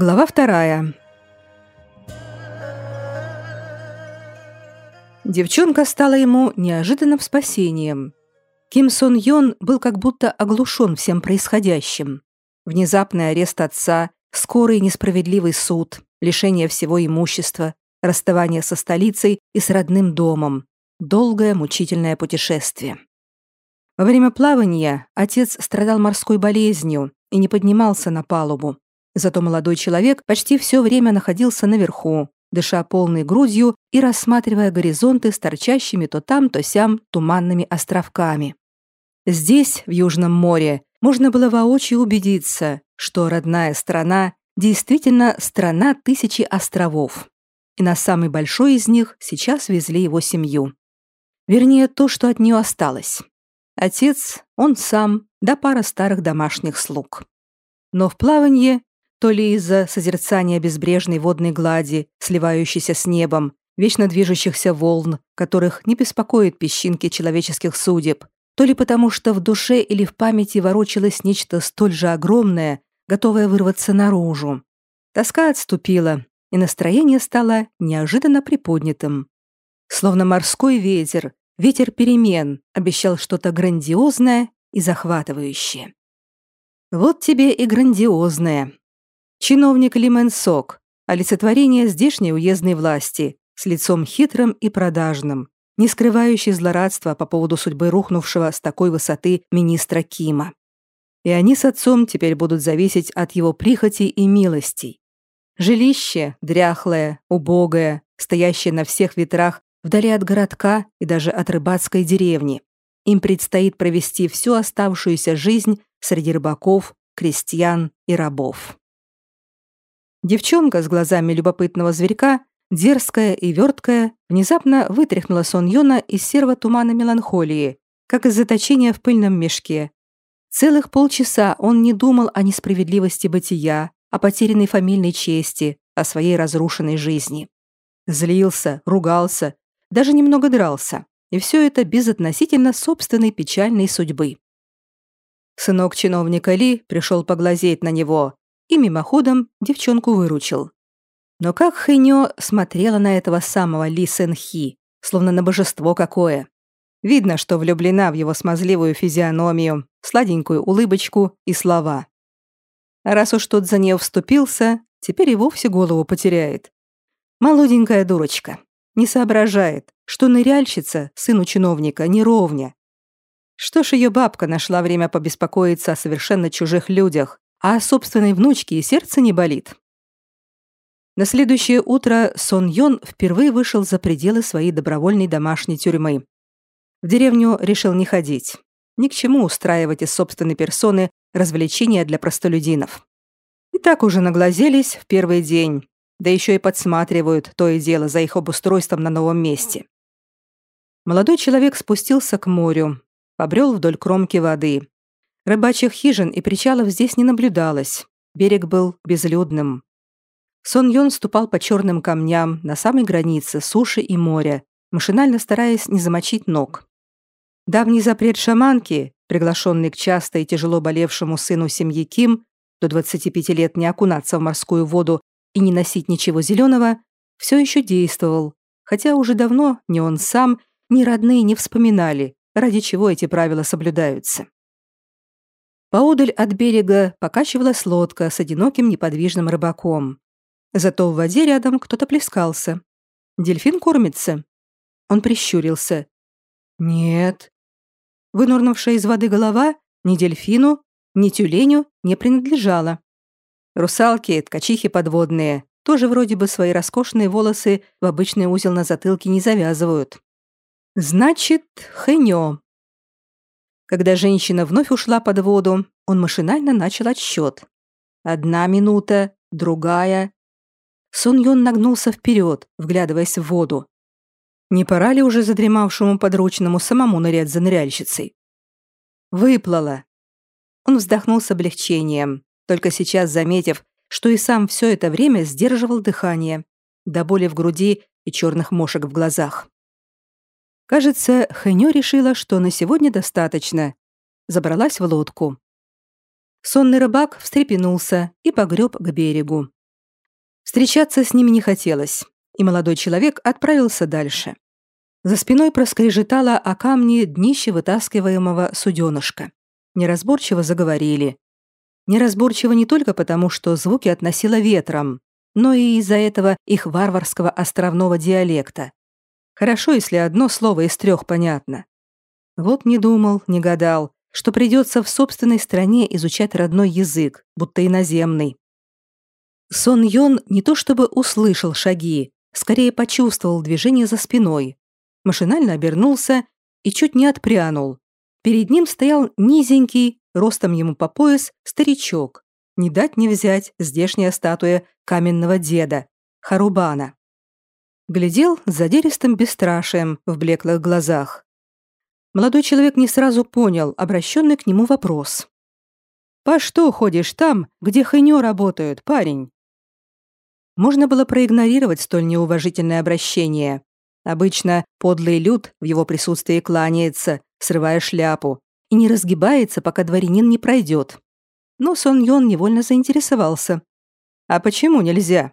Глава вторая. Девчонка стала ему неожиданным спасением. Ким Сон Йон был как будто оглушен всем происходящим. Внезапный арест отца, скорый несправедливый суд, лишение всего имущества, расставание со столицей и с родным домом, долгое мучительное путешествие. Во время плавания отец страдал морской болезнью и не поднимался на палубу, Зато молодой человек почти все время находился наверху, дыша полной грудью и рассматривая горизонты с торчащими то там, то сям туманными островками. Здесь, в Южном море, можно было воочию убедиться, что родная страна действительно страна тысячи островов. И на самый большой из них сейчас везли его семью. Вернее, то, что от нее осталось. Отец, он сам, да пара старых домашних слуг. Но в плаванье то ли из-за созерцания безбрежной водной глади, сливающейся с небом, вечно движущихся волн, которых не беспокоит песчинки человеческих судеб, то ли потому, что в душе или в памяти ворочалось нечто столь же огромное, готовое вырваться наружу. Тоска отступила, и настроение стало неожиданно приподнятым. Словно морской ветер, ветер перемен обещал что-то грандиозное и захватывающее. Вот тебе и грандиозное, Чиновник Лимен Сок, олицетворение здешней уездной власти, с лицом хитрым и продажным, не скрывающий злорадства по поводу судьбы рухнувшего с такой высоты министра Кима. И они с отцом теперь будут зависеть от его прихоти и милостей. Жилище, дряхлое, убогое, стоящее на всех ветрах, вдали от городка и даже от рыбацкой деревни. Им предстоит провести всю оставшуюся жизнь среди рыбаков, крестьян и рабов. Девчонка с глазами любопытного зверька, дерзкая и верткая, внезапно вытряхнула сон Йона из серого тумана меланхолии, как из заточения в пыльном мешке. Целых полчаса он не думал о несправедливости бытия, о потерянной фамильной чести, о своей разрушенной жизни. Злился, ругался, даже немного дрался, и все это безотносительно собственной печальной судьбы. Сынок чиновника Ли пришел поглазеть на него, и мимоходом девчонку выручил. Но как Хэньо смотрела на этого самого Ли Сэн Хи, словно на божество какое. Видно, что влюблена в его смазливую физиономию, сладенькую улыбочку и слова. А раз уж тот за нее вступился, теперь и вовсе голову потеряет. Молоденькая дурочка. Не соображает, что ныряльщица, сыну чиновника, не ровня. Что ж ее бабка нашла время побеспокоиться о совершенно чужих людях, а собственной внучке и сердце не болит. На следующее утро Сон Йон впервые вышел за пределы своей добровольной домашней тюрьмы. В деревню решил не ходить. Ни к чему устраивать из собственной персоны развлечения для простолюдинов. И так уже наглазелись в первый день, да еще и подсматривают то и дело за их обустройством на новом месте. Молодой человек спустился к морю, побрел вдоль кромки воды, Рыбачьих хижин и причалов здесь не наблюдалось. Берег был безлюдным. Сон Йон ступал по черным камням на самой границе суши и моря, машинально стараясь не замочить ног. Давний запрет шаманки, приглашенный к часто и тяжело болевшему сыну семьи Ким, до 25 лет не окунаться в морскую воду и не носить ничего зеленого, все еще действовал, хотя уже давно ни он сам, ни родные не вспоминали, ради чего эти правила соблюдаются. Поодаль от берега покачивалась лодка с одиноким неподвижным рыбаком. Зато в воде рядом кто-то плескался. Дельфин кормится. Он прищурился. Нет. Вынурнувшая из воды голова ни дельфину, ни тюленю не принадлежала. Русалки, ткачихи подводные, тоже вроде бы свои роскошные волосы в обычный узел на затылке не завязывают. Значит, хэньо. Когда женщина вновь ушла под воду, он машинально начал отсчет. Одна минута, другая. Сон Йон нагнулся вперед, вглядываясь в воду. Не пора ли уже задремавшему подручному самому нырять за ныряльщицей? Выплыла. Он вздохнул с облегчением, только сейчас заметив, что и сам все это время сдерживал дыхание, до боли в груди и черных мошек в глазах. Кажется, Хэньо решила, что на сегодня достаточно. Забралась в лодку. Сонный рыбак встрепенулся и погреб к берегу. Встречаться с ними не хотелось, и молодой человек отправился дальше. За спиной проскрежетало о камне днище вытаскиваемого суденышка. Неразборчиво заговорили. Неразборчиво не только потому, что звуки относило ветром, но и из-за этого их варварского островного диалекта. Хорошо, если одно слово из трех понятно. Вот не думал, не гадал, что придется в собственной стране изучать родной язык, будто иноземный. Сон Йон не то чтобы услышал шаги, скорее почувствовал движение за спиной. Машинально обернулся и чуть не отпрянул. Перед ним стоял низенький, ростом ему по пояс, старичок. Не дать не взять здешняя статуя каменного деда, Харубана. Глядел с задиристым бесстрашием в блеклых глазах. Молодой человек не сразу понял обращенный к нему вопрос. «По что ходишь там, где хынё работают, парень?» Можно было проигнорировать столь неуважительное обращение. Обычно подлый люд в его присутствии кланяется, срывая шляпу, и не разгибается, пока дворянин не пройдет. Но Сон Йон невольно заинтересовался. «А почему нельзя?»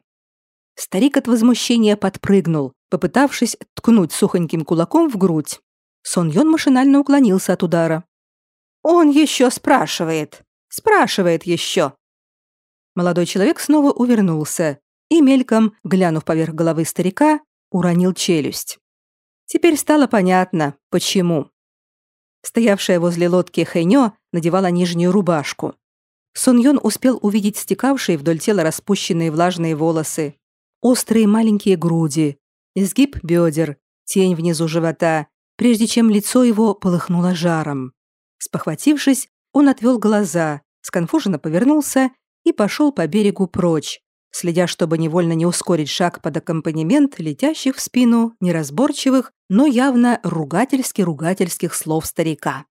Старик от возмущения подпрыгнул, попытавшись ткнуть сухоньким кулаком в грудь. Сон Йон машинально уклонился от удара. «Он еще спрашивает! Спрашивает еще!» Молодой человек снова увернулся и, мельком, глянув поверх головы старика, уронил челюсть. Теперь стало понятно, почему. Стоявшая возле лодки Хэньо надевала нижнюю рубашку. Сон Йон успел увидеть стекавшие вдоль тела распущенные влажные волосы, острые маленькие груди, изгиб бедер, тень внизу живота, прежде чем лицо его полыхнуло жаром. Спохватившись, он отвел глаза, сконфуженно повернулся и пошел по берегу прочь, следя, чтобы невольно не ускорить шаг под аккомпанемент летящих в спину неразборчивых, но явно ругательски-ругательских слов старика.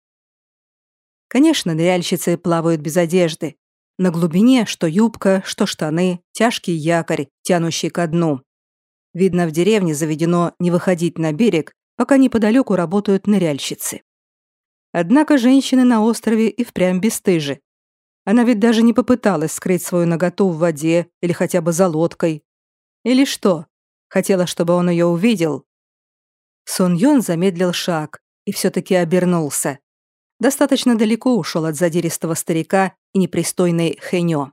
Конечно, ныряльщицы плавают без одежды. На глубине что юбка, что штаны, тяжкий якорь, тянущий ко дну. Видно, в деревне заведено не выходить на берег, пока неподалеку работают ныряльщицы. Однако женщины на острове и впрямь бесстыжи. Она ведь даже не попыталась скрыть свою наготу в воде или хотя бы за лодкой. Или что? Хотела, чтобы он ее увидел? Сон Йон замедлил шаг и все-таки обернулся. Достаточно далеко ушел от задиристого старика и непристойной Хэньо.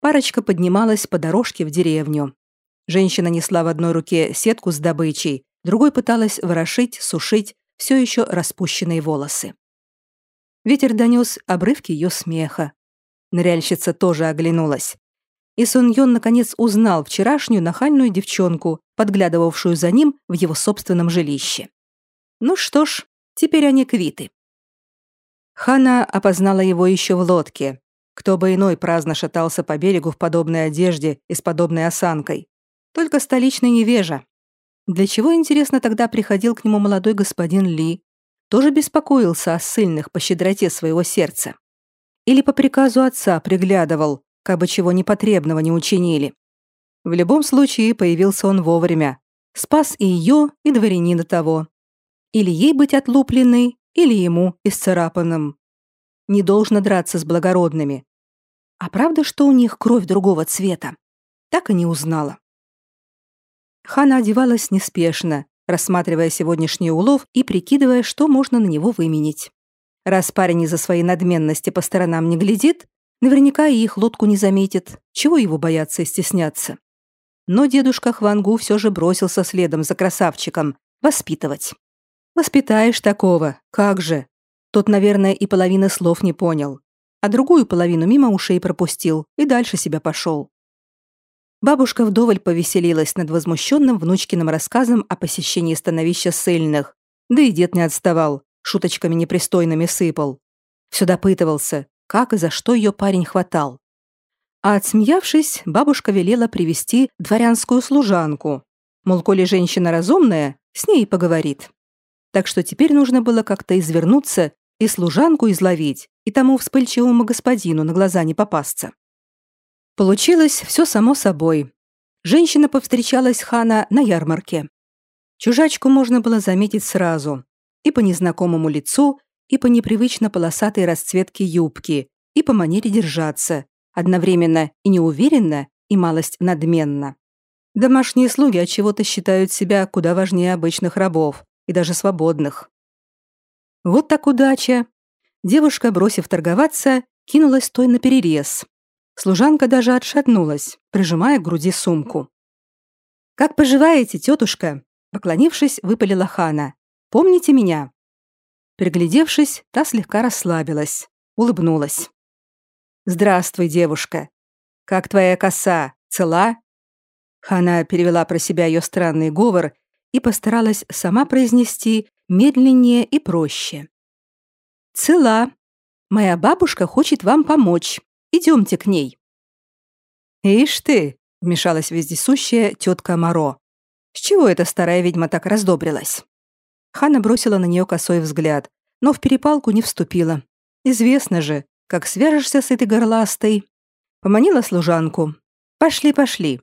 Парочка поднималась по дорожке в деревню. Женщина несла в одной руке сетку с добычей, другой пыталась ворошить, сушить все еще распущенные волосы. Ветер донес обрывки ее смеха. Ныряльщица тоже оглянулась. И Сон Йон наконец узнал вчерашнюю нахальную девчонку, подглядывавшую за ним в его собственном жилище. Ну что ж, теперь они квиты. Хана опознала его еще в лодке. Кто бы иной праздно шатался по берегу в подобной одежде и с подобной осанкой. Только столичный невежа. Для чего, интересно, тогда приходил к нему молодой господин Ли, тоже беспокоился о сильных по щедроте своего сердца. Или по приказу отца приглядывал, как бы чего непотребного не учинили. В любом случае появился он вовремя. Спас и ее, и дворянина того. Или ей быть отлупленной, или ему исцарапанным. Не должно драться с благородными. А правда, что у них кровь другого цвета? Так и не узнала. Хана одевалась неспешно, рассматривая сегодняшний улов и прикидывая, что можно на него выменить. Раз парень из-за своей надменности по сторонам не глядит, наверняка и их лодку не заметит. Чего его бояться и стесняться? Но дедушка Хвангу все же бросился следом за красавчиком воспитывать. Воспитаешь такого, как же? Тот, наверное, и половины слов не понял, а другую половину мимо ушей пропустил и дальше себя пошел. Бабушка вдоволь повеселилась над возмущенным внучкиным рассказом о посещении становища ссыльных. Да и дед не отставал, шуточками непристойными сыпал. Все допытывался, как и за что ее парень хватал. А отсмеявшись, бабушка велела привести дворянскую служанку. Мол, коли женщина разумная, с ней и поговорит. Так что теперь нужно было как-то извернуться и служанку изловить, и тому вспыльчивому господину на глаза не попасться. Получилось все само собой. Женщина повстречалась Хана на ярмарке. Чужачку можно было заметить сразу. И по незнакомому лицу, и по непривычно полосатой расцветке юбки, и по манере держаться. Одновременно и неуверенно, и малость надменно. Домашние слуги от чего-то считают себя куда важнее обычных рабов и даже свободных. Вот так удача. Девушка, бросив торговаться, кинулась той на перерез. Служанка даже отшатнулась, прижимая к груди сумку. «Как поживаете, тетушка?» Поклонившись, выпалила Хана. «Помните меня?» Приглядевшись, та слегка расслабилась, улыбнулась. «Здравствуй, девушка. Как твоя коса? Цела?» Хана перевела про себя ее странный говор и постаралась сама произнести медленнее и проще. «Цела. Моя бабушка хочет вам помочь. Идемте к ней». «Ишь ты!» — вмешалась вездесущая тетка Моро. «С чего эта старая ведьма так раздобрилась?» Хана бросила на нее косой взгляд, но в перепалку не вступила. Известно же, как свяжешься с этой горластой. Поманила служанку. «Пошли, пошли».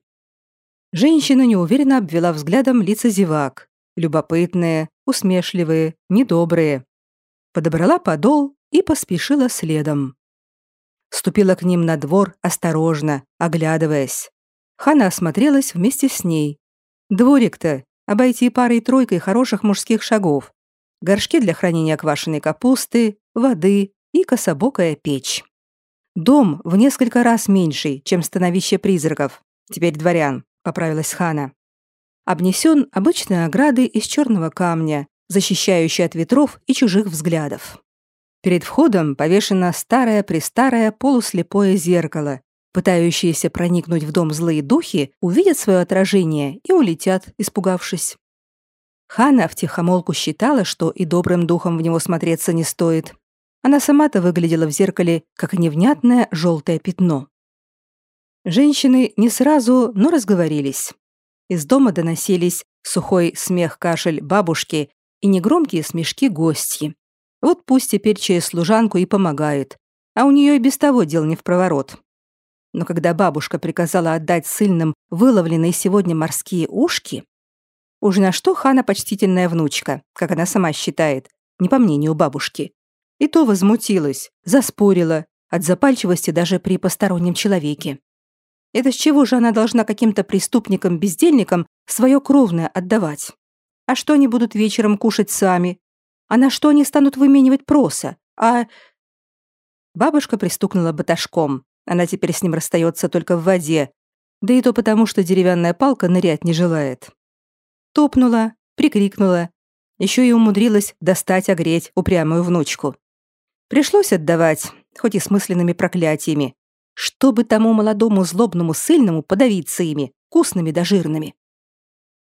Женщина неуверенно обвела взглядом лица зевак. Любопытные, усмешливые, недобрые. Подобрала подол и поспешила следом. Ступила к ним на двор осторожно, оглядываясь. Хана осмотрелась вместе с ней. Дворик-то обойти парой-тройкой хороших мужских шагов. Горшки для хранения квашеной капусты, воды и кособокая печь. Дом в несколько раз меньший, чем становище призраков, теперь дворян поправилась Хана. Обнесен обычной оградой из черного камня, защищающей от ветров и чужих взглядов. Перед входом повешено старое-престарое полуслепое зеркало. Пытающиеся проникнуть в дом злые духи увидят свое отражение и улетят, испугавшись. Хана втихомолку считала, что и добрым духом в него смотреться не стоит. Она сама-то выглядела в зеркале, как невнятное желтое пятно. Женщины не сразу, но разговорились. Из дома доносились сухой смех-кашель бабушки и негромкие смешки гостьи. Вот пусть теперь через служанку и помогает, а у нее и без того дел не в проворот. Но когда бабушка приказала отдать сыльным выловленные сегодня морские ушки, уж на что хана почтительная внучка, как она сама считает, не по мнению бабушки, и то возмутилась, заспорила, от запальчивости даже при постороннем человеке. Это с чего же она должна каким-то преступникам-бездельникам свое кровное отдавать? А что они будут вечером кушать сами? А на что они станут выменивать проса? А... Бабушка пристукнула баташком. Она теперь с ним расстается только в воде. Да и то потому, что деревянная палка нырять не желает. Топнула, прикрикнула. Еще и умудрилась достать огреть упрямую внучку. Пришлось отдавать, хоть и с мысленными проклятиями, чтобы тому молодому злобному сыльному подавиться ими, вкусными да жирными.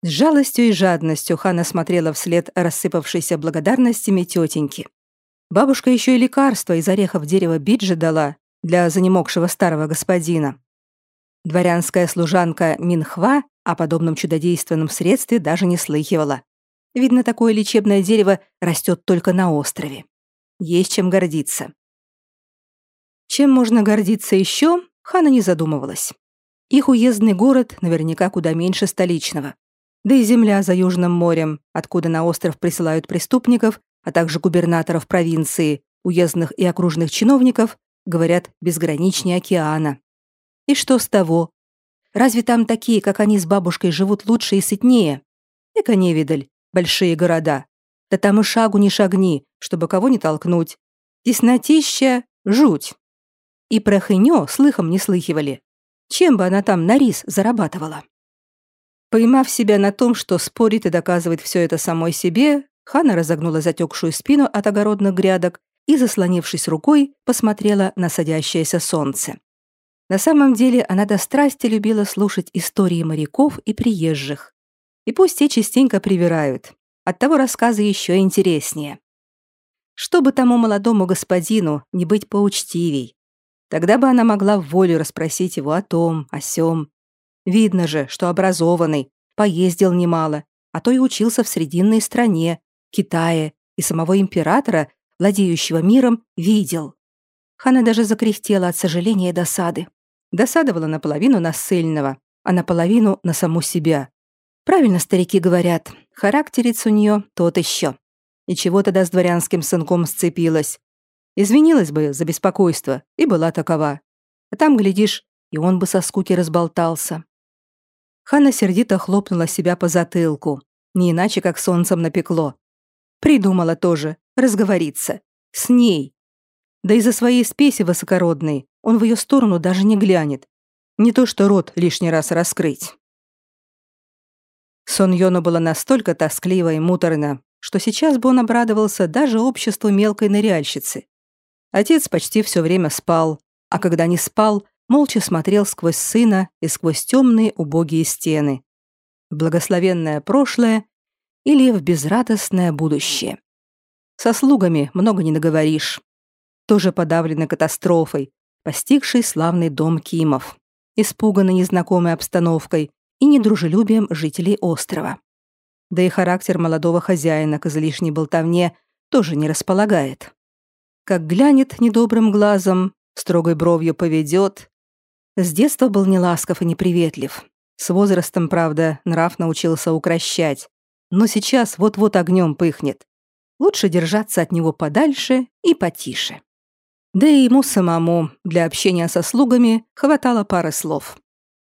С жалостью и жадностью Хана смотрела вслед рассыпавшейся благодарностями тетеньки. Бабушка еще и лекарство из орехов дерева биджи дала для занемогшего старого господина. Дворянская служанка Минхва о подобном чудодейственном средстве даже не слыхивала. Видно, такое лечебное дерево растет только на острове. Есть чем гордиться. Чем можно гордиться еще, Хана не задумывалась. Их уездный город наверняка куда меньше столичного. Да и земля за Южным морем, откуда на остров присылают преступников, а также губернаторов провинции, уездных и окружных чиновников, говорят, безграничнее океана. И что с того? Разве там такие, как они с бабушкой, живут лучше и сытнее? Эка невидаль, большие города. Да там и шагу не шагни, чтобы кого не толкнуть. Теснотища — жуть. И про Хэньо слыхом не слыхивали. Чем бы она там на рис зарабатывала? Поймав себя на том, что спорит и доказывает все это самой себе, Хана разогнула затекшую спину от огородных грядок и, заслонившись рукой, посмотрела на садящееся солнце. На самом деле она до страсти любила слушать истории моряков и приезжих. И пусть те частенько привирают, оттого рассказы еще интереснее. Чтобы тому молодому господину не быть поучтивей, Тогда бы она могла в волю расспросить его о том, о сём. Видно же, что образованный, поездил немало, а то и учился в срединной стране, Китае, и самого императора, владеющего миром, видел. Хана даже закряхтела от сожаления и досады. Досадовала наполовину на ссыльного, а наполовину на саму себя. Правильно старики говорят, характерец у нее тот еще. И чего тогда с дворянским сынком сцепилась? Извинилась бы за беспокойство и была такова. А там, глядишь, и он бы со скуки разболтался. Хана сердито хлопнула себя по затылку, не иначе как солнцем напекло. Придумала тоже разговориться. С ней. Да из-за своей спеси высокородной он в ее сторону даже не глянет. Не то что рот лишний раз раскрыть. Сон Йону было настолько тоскливо и муторно, что сейчас бы он обрадовался даже обществу мелкой ныряльщицы. Отец почти все время спал, а когда не спал, молча смотрел сквозь сына и сквозь темные убогие стены. В благословенное прошлое или в безрадостное будущее. Со слугами много не наговоришь. Тоже подавлены катастрофой, постигшей славный дом Кимов, испуганный незнакомой обстановкой и недружелюбием жителей острова. Да и характер молодого хозяина к излишней болтовне тоже не располагает. Как глянет недобрым глазом, строгой бровью поведет, с детства был неласков и неприветлив. С возрастом, правда, нрав научился укращать. Но сейчас вот-вот огнем пыхнет. Лучше держаться от него подальше и потише. Да и ему самому для общения со слугами хватало пары слов.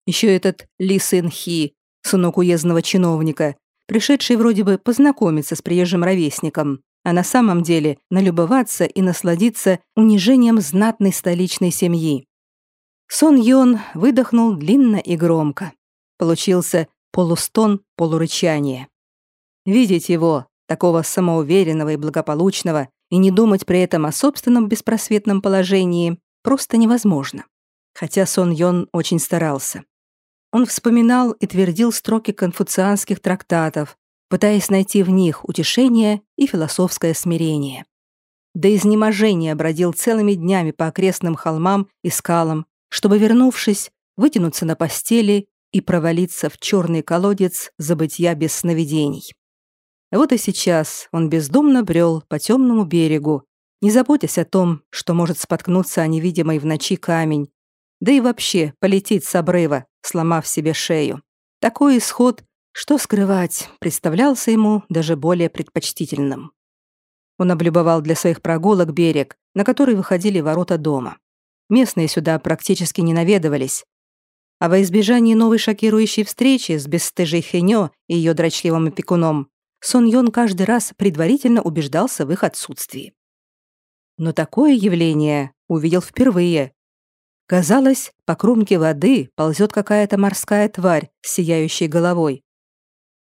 Еще этот Ли Сын Хи, сынок уездного чиновника, пришедший вроде бы познакомиться с приезжим ровесником, а на самом деле налюбоваться и насладиться унижением знатной столичной семьи. Сон Йон выдохнул длинно и громко. Получился полустон, полурычание. Видеть его, такого самоуверенного и благополучного, и не думать при этом о собственном беспросветном положении просто невозможно. Хотя Сон Йон очень старался. Он вспоминал и твердил строки конфуцианских трактатов, пытаясь найти в них утешение и философское смирение. До изнеможения бродил целыми днями по окрестным холмам и скалам, чтобы, вернувшись, вытянуться на постели и провалиться в черный колодец забытья без сновидений. Вот и сейчас он бездумно брел по темному берегу, не заботясь о том, что может споткнуться о невидимый в ночи камень, да и вообще полететь с обрыва, сломав себе шею. Такой исход, что скрывать, представлялся ему даже более предпочтительным. Он облюбовал для своих прогулок берег, на который выходили ворота дома. Местные сюда практически не наведывались. А во избежание новой шокирующей встречи с бесстыжей Хенё и ее дрочливым опекуном, Сон Йон каждый раз предварительно убеждался в их отсутствии. Но такое явление увидел впервые. Казалось, по кромке воды ползет какая-то морская тварь с сияющей головой.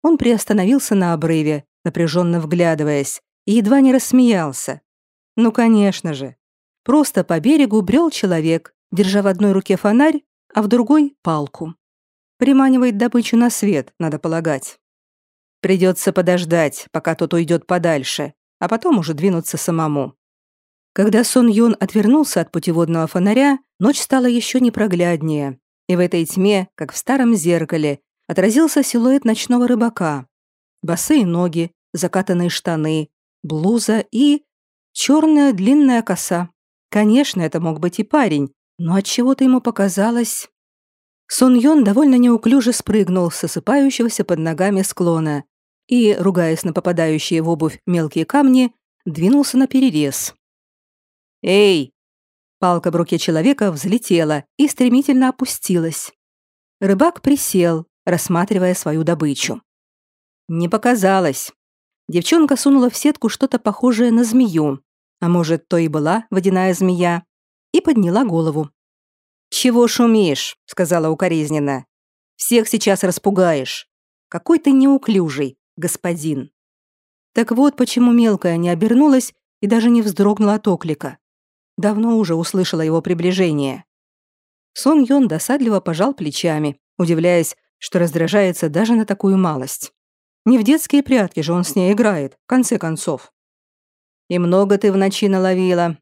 Он приостановился на обрыве, напряженно вглядываясь, и едва не рассмеялся. Ну, конечно же, Просто по берегу брел человек, держа в одной руке фонарь, а в другой — палку. Приманивает добычу на свет, надо полагать. Придется подождать, пока тот уйдет подальше, а потом уже двинуться самому. Когда Сон Юн отвернулся от путеводного фонаря, ночь стала еще непрогляднее, и в этой тьме, как в старом зеркале, отразился силуэт ночного рыбака. Босые ноги, закатанные штаны, блуза и черная длинная коса. Конечно, это мог быть и парень, но от чего то ему показалось... Сон Йон довольно неуклюже спрыгнул с осыпающегося под ногами склона и, ругаясь на попадающие в обувь мелкие камни, двинулся на перерез. «Эй!» Палка в руке человека взлетела и стремительно опустилась. Рыбак присел, рассматривая свою добычу. Не показалось. Девчонка сунула в сетку что-то похожее на змею, а может, то и была водяная змея, и подняла голову. «Чего шумишь?» — сказала укоризненно. «Всех сейчас распугаешь. Какой ты неуклюжий, господин». Так вот, почему мелкая не обернулась и даже не вздрогнула от оклика. Давно уже услышала его приближение. Сон Йон досадливо пожал плечами, удивляясь, что раздражается даже на такую малость. Не в детские прятки же он с ней играет, в конце концов. И много ты в ночи наловила».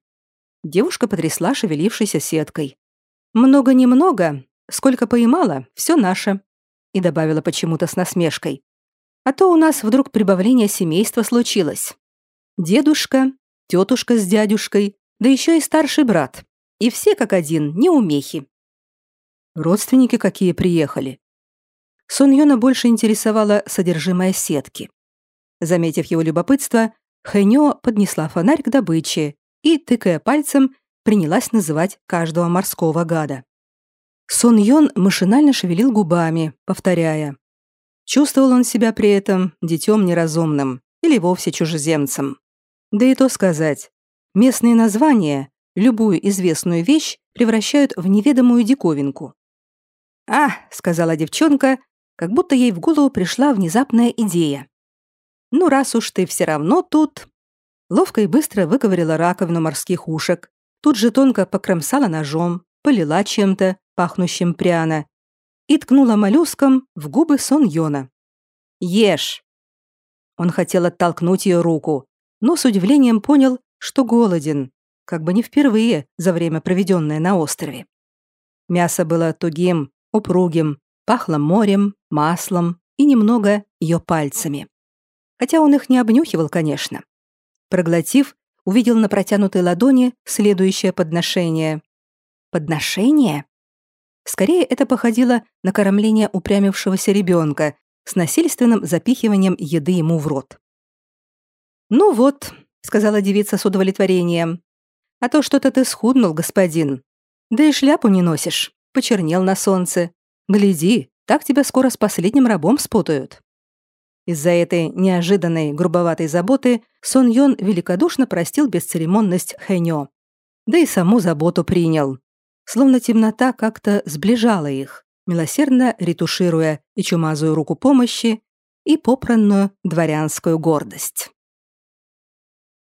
Девушка потрясла шевелившейся сеткой. «Много-немного, сколько поймала, все наше», и добавила почему-то с насмешкой. «А то у нас вдруг прибавление семейства случилось. Дедушка, тетушка с дядюшкой, да еще и старший брат. И все как один, неумехи». Родственники какие приехали. Сон Йона больше интересовало содержимое сетки. Заметив его любопытство, Хэньо поднесла фонарь к добыче и, тыкая пальцем, принялась называть каждого морского гада. Сон Йон машинально шевелил губами, повторяя. Чувствовал он себя при этом детем неразумным или вовсе чужеземцем. Да и то сказать. Местные названия любую известную вещь превращают в неведомую диковинку. «А», — сказала девчонка, как будто ей в голову пришла внезапная идея. «Ну, раз уж ты все равно тут...» Ловко и быстро выковырила раковину морских ушек, тут же тонко покромсала ножом, полила чем-то, пахнущим пряно, и ткнула моллюском в губы Сон Йона. «Ешь!» Он хотел оттолкнуть ее руку, но с удивлением понял, что голоден, как бы не впервые за время, проведенное на острове. Мясо было тугим, упругим, пахло морем, маслом и немного ее пальцами. Хотя он их не обнюхивал, конечно. Проглотив, увидел на протянутой ладони следующее подношение. Подношение? Скорее, это походило на кормление упрямившегося ребенка с насильственным запихиванием еды ему в рот. «Ну вот», — сказала девица с удовлетворением, «а то что-то ты схуднул, господин. Да и шляпу не носишь, почернел на солнце. Гляди, так тебя скоро с последним рабом спутают». Из-за этой неожиданной грубоватой заботы Сон Йон великодушно простил бесцеремонность Хэньо. Да и саму заботу принял. Словно темнота как-то сближала их, милосердно ретушируя и чумазую руку помощи, и попранную дворянскую гордость.